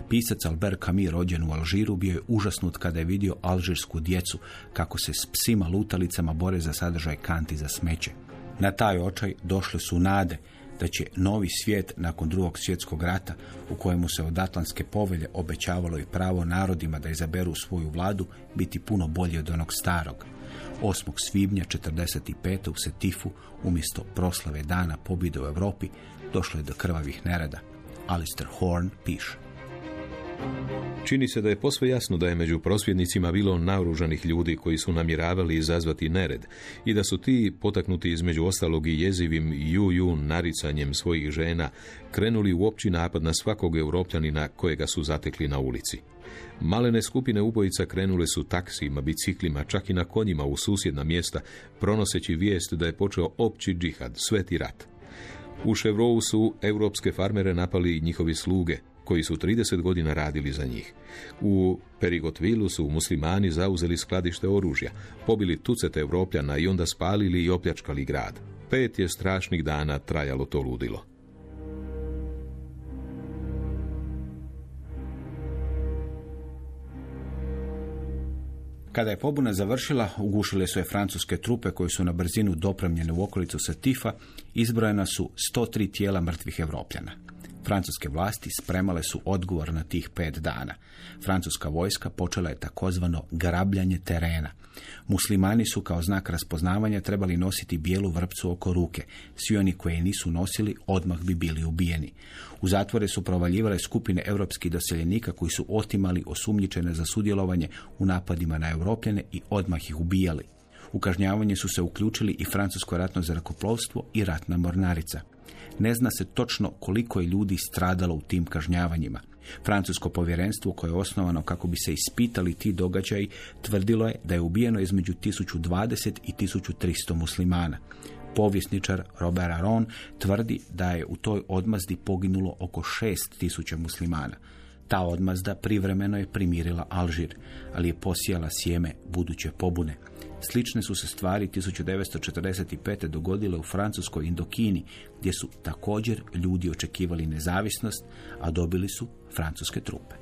Pisac Albert Camus, rođen u Alžiru, bio je užasnut kada je vidio alžirsku djecu kako se s psima lutalicama bore za sadržaj kanti za smeće. Na taj očaj došle su nade da će novi svijet nakon drugog svjetskog rata u kojemu se od Atlantske povelje obećavalo i pravo narodima da izaberu svoju vladu biti puno bolji od onog starog. 8. svibnja 45. u Setifu umjesto proslave dana pobjede u Europi došlo je do krvavih nereda. Alistair Horn piše. Čini se da je posve jasno da je među prosvjednicima bilo naoružanih ljudi koji su namjeravali izazvati nered i da su ti, potaknuti između ostalog i jezivim ju-ju naricanjem svojih žena, krenuli u opći napad na svakog europljanina kojega su zatekli na ulici. Malene skupine ubojica krenule su taksima, biciklima, čak i na konjima u susjedna mjesta, pronoseći vijest da je počeo opći džihad, sveti rat. U Ševrovu su europske farmere napali njihovi sluge, koji su 30 godina radili za njih. U Perigotvilu su muslimani zauzeli skladište oružja, pobili tucete Evropljana i onda spalili i opljačkali grad. Pet je strašnih dana trajalo to ludilo. Kada je pobuna završila, ugušile su je francuske trupe koje su na brzinu dopremljene u okolicu Satifa, izbrojena su 103 tijela mrtvih Evropljana. Francuske vlasti spremale su odgovor na tih pet dana. Francuska vojska počela je takozvano grabljanje terena. Muslimani su kao znak raspoznavanja trebali nositi bijelu vrpcu oko ruke. Svi oni koji je nisu nosili odmah bi bili ubijeni. U zatvore su provaljivale skupine europskih doseljenika koji su otimali osumnjičene za sudjelovanje u napadima na europljene i odmah ih ubijali. U kažnjavanje su se uključili i francusko ratno zrakoplovstvo i ratna mornarica. Ne zna se točno koliko je ljudi stradalo u tim kažnjavanjima. Francusko povjerenstvo koje je osnovano kako bi se ispitali ti događaji tvrdilo je da je ubijeno između 1020 i 1300 muslimana. Povjesničar Robert Aron tvrdi da je u toj odmazdi poginulo oko 6000 muslimana. Ta odmazda privremeno je primirila Alžir, ali je posijala sjeme buduće pobune. Slične su se stvari 1945. dogodile u Francuskoj Indokini, gdje su također ljudi očekivali nezavisnost, a dobili su francuske trupe.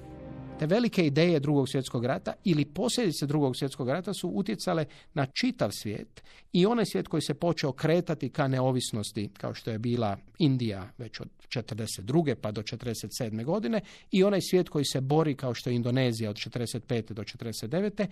Te velike ideje drugog svjetskog rata ili posljedice drugog svjetskog rata su utjecale na čitav svijet i onaj svijet koji se počeo kretati ka neovisnosti kao što je bila Indija već od 42. pa do 47. godine i onaj svijet koji se bori kao što je Indonezija od 45. do 49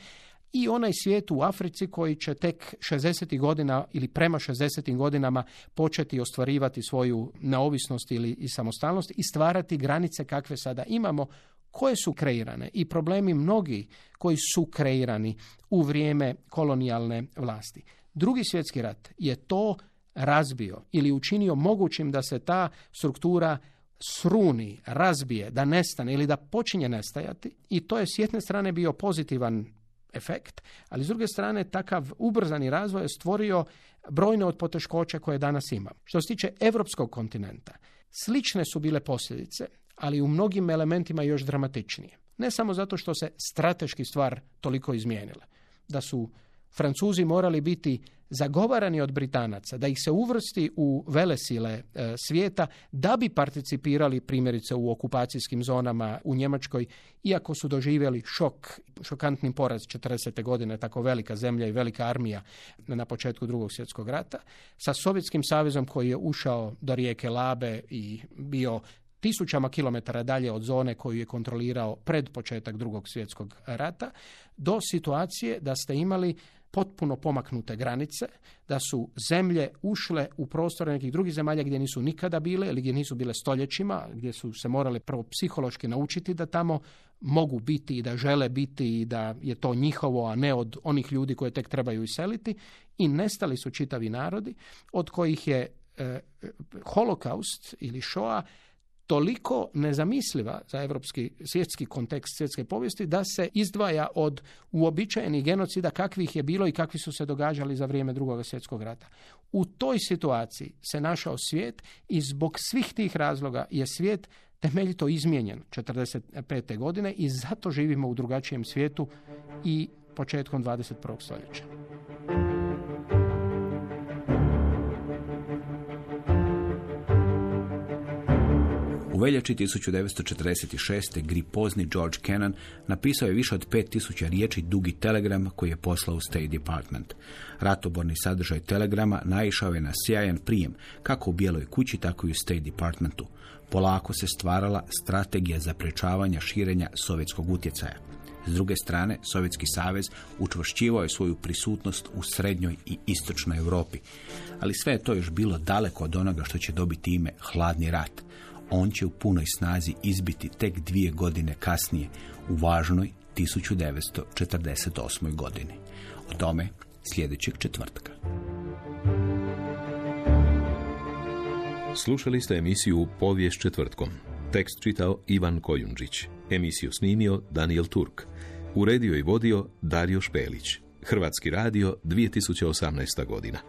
i onaj svijet u Africi koji će tek 60. godina ili prema 60. godinama početi ostvarivati svoju neovisnost ili i samostalnost i stvarati granice kakve sada imamo koje su kreirane i problemi mnogi koji su kreirani u vrijeme kolonijalne vlasti. Drugi svjetski rat je to razbio ili učinio mogućim da se ta struktura sruni, razbije, da nestane ili da počinje nestajati i to je s jedne strane bio pozitivan efekt, ali s druge strane takav ubrzani razvoj je stvorio brojne od poteškoća koje danas ima. Što se tiče europskog kontinenta, slične su bile posljedice, ali u mnogim elementima još dramatičnije. Ne samo zato što se strateški stvar toliko izmijenila, da su Francuzi morali biti zagovarani od Britanaca da ih se uvrsti u velesile e, svijeta da bi participirali primjerice u okupacijskim zonama u Njemačkoj, iako su doživjeli šok, šokantni poraz 40. godine, tako velika zemlja i velika armija na početku drugog svjetskog rata, sa Sovjetskim savezom koji je ušao do rijeke Labe i bio tisućama kilometara dalje od zone koju je kontrolirao pred početak drugog svjetskog rata, do situacije da ste imali potpuno pomaknute granice, da su zemlje ušle u prostore nekih drugih zemalja gdje nisu nikada bile ili gdje nisu bile stoljećima, gdje su se morali prvo psihološki naučiti da tamo mogu biti i da žele biti i da je to njihovo, a ne od onih ljudi koje tek trebaju iseliti. I nestali su čitavi narodi od kojih je e, holokaust ili šoa toliko nezamisliva za europski svjetski kontekst svjetske povijesti da se izdvaja od uobičajenih genocida kakvih je bilo i kakvi su se događali za vrijeme drugog svjetskog rata. U toj situaciji se našao svijet i zbog svih tih razloga je svijet temeljito izmijenjen 45. godine i zato živimo u drugačijem svijetu i početkom 21. stoljeća. Veljači 1946. gripozni George Kennan napisao je više od 5000 riječi dugi telegram koji je poslao u State Department. Ratoborni sadržaj telegrama naišao je na sjajan prijem, kako u Bijeloj kući, tako i u State Departmentu. Polako se stvarala strategija zaprečavanja širenja sovjetskog utjecaja. S druge strane, Sovjetski savez učvršćivao je svoju prisutnost u srednjoj i istočnoj Europi. Ali sve je to još bilo daleko od onoga što će dobiti ime hladni rat. On će u punoj snazi izbiti tek dvije godine kasnije, u važnoj 1948. godini. O tome sljedećeg četvrtka. Slušali ste emisiju Povijest četvrtkom. Tekst čitao Ivan Kojundžić. Emisiju snimio Daniel Turk. Uredio i vodio Dario Špelić. Hrvatski radio 2018. godina.